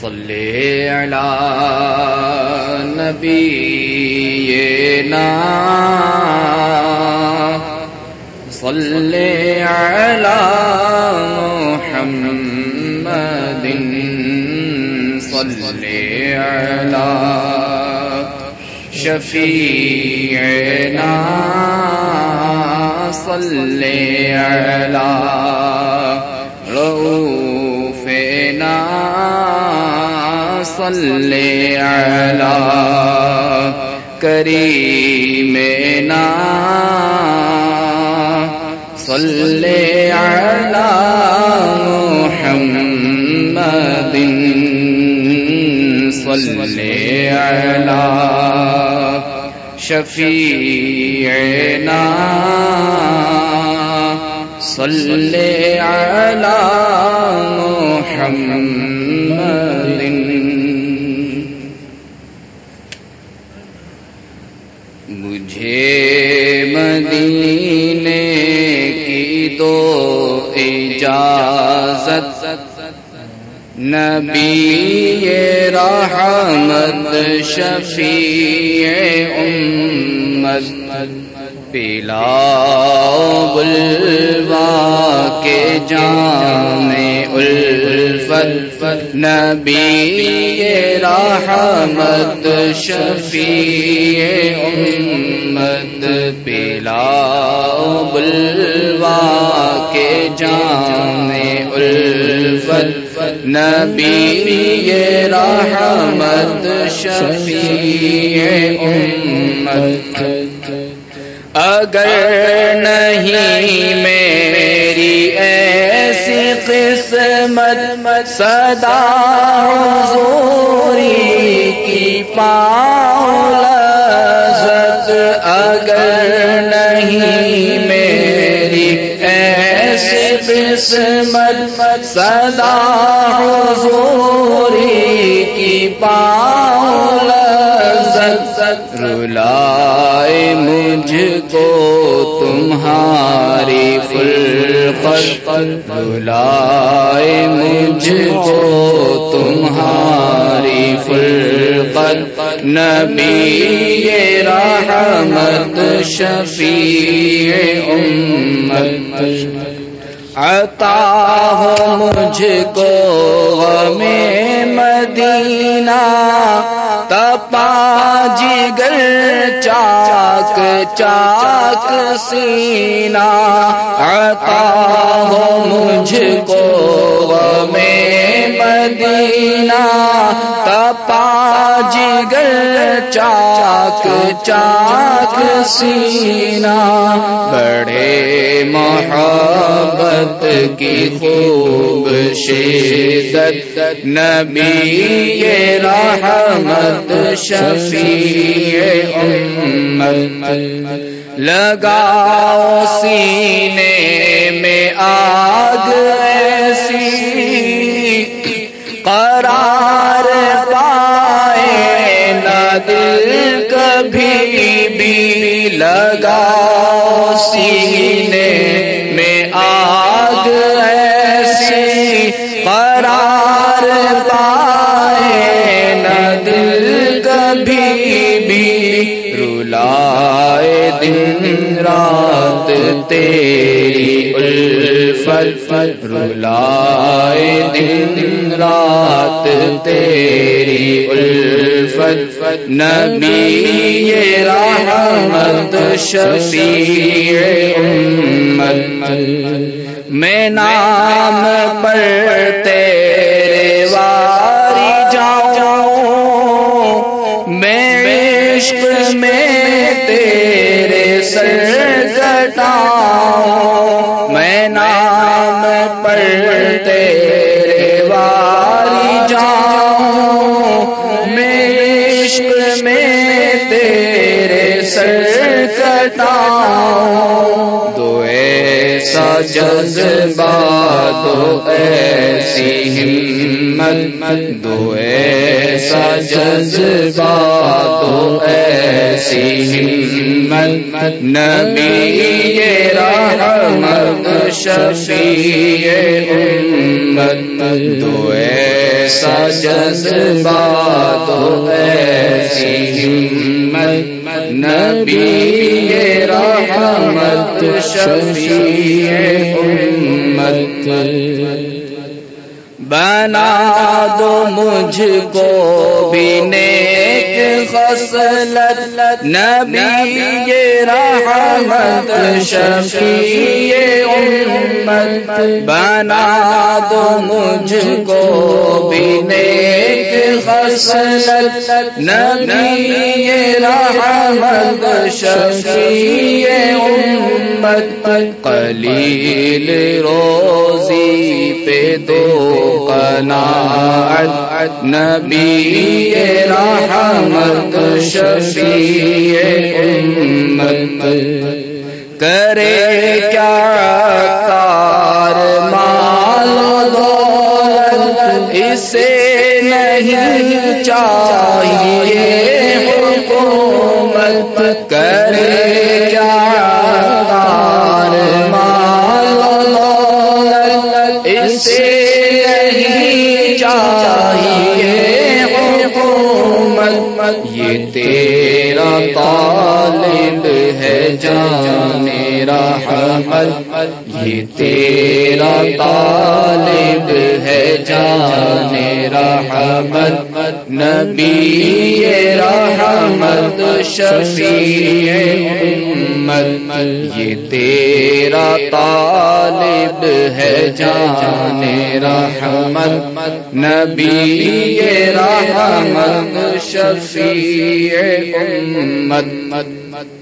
صلی علی نبینا صلی علی محمد صلی علی شفیعنا صلی علی صلی علی کریمنا صلی علی محمد صلی علی شفیعنا صلی علی محمد مجھے مدینے کی دو اجازت۔ نبی رحمت شفیع امت۔ پلا بلوا کے جام الفت۔ نبی رحمت، شفیع امت پلا بلوا کے جام الفت، نبی رحمت، شفیع امت۔ اگر نہیں میری ایسی قسمت صدا حضوری کی لذت اگر نہیں میری ایسی قسمت صدا حضوری کی لذت رلائے مجھ کو تمہاری فرقت بلائے مجھ کو تمہاری فرقت نبی رحمت شفیع امت۔ عطا ہو مجھ کو غم مدینہ، تپا جگر چاک چاک سینا عطا ہو مجھ کو غم مدینہ، تپا جگر چاک چاک سینا بڑے محبت کی خوب شدت نبی رحمت شفیع امت لگاؤ سینے میں آگ دل کبھی بھی لگاؤ سینے میں آگ ایسی قرار پائے نہ دل کبھی بھی رلائے دن رات تیری الفت، رلائے دن رات تیری الفت۔ نبی رحمت شفیع امت میں نام پر تیرے واری جاؤں میں عشق میں تیرے سر کٹاؤں میں نام سر کٹاؤں دو ایسا جذبہ دو ایسی ہمت دو ایسا جذبہ دو ایسی ہمت نبی رحمت شفیع امت دو ایسا جذبہ دو ایسی ہمت نبی رحمت شفیع امت بنا دو مجھ کو بھی نیک خصلت۔ نبی، یہ رحمت شفیع امت۔ بنا دو مجھ کو بھی نیک خصلت۔ نبی، یہ رحمت شفیع امت قلیل روزی پہ دو قناعت، نبی رحمت، شفیع امت۔ کرے کیا تار مال دولت، اسے نہیں چاہیے حکومت۔ کرے کیا دولت اسے یہ تیرا طالب ہے جان رحمت۔ یہ تیرا طالب ہے جان رحمت۔ نبی رحمت، شفیع امت۔ یہ تیرا طالب طالب ہے جان رحمت نبی رحمت شفیع امت۔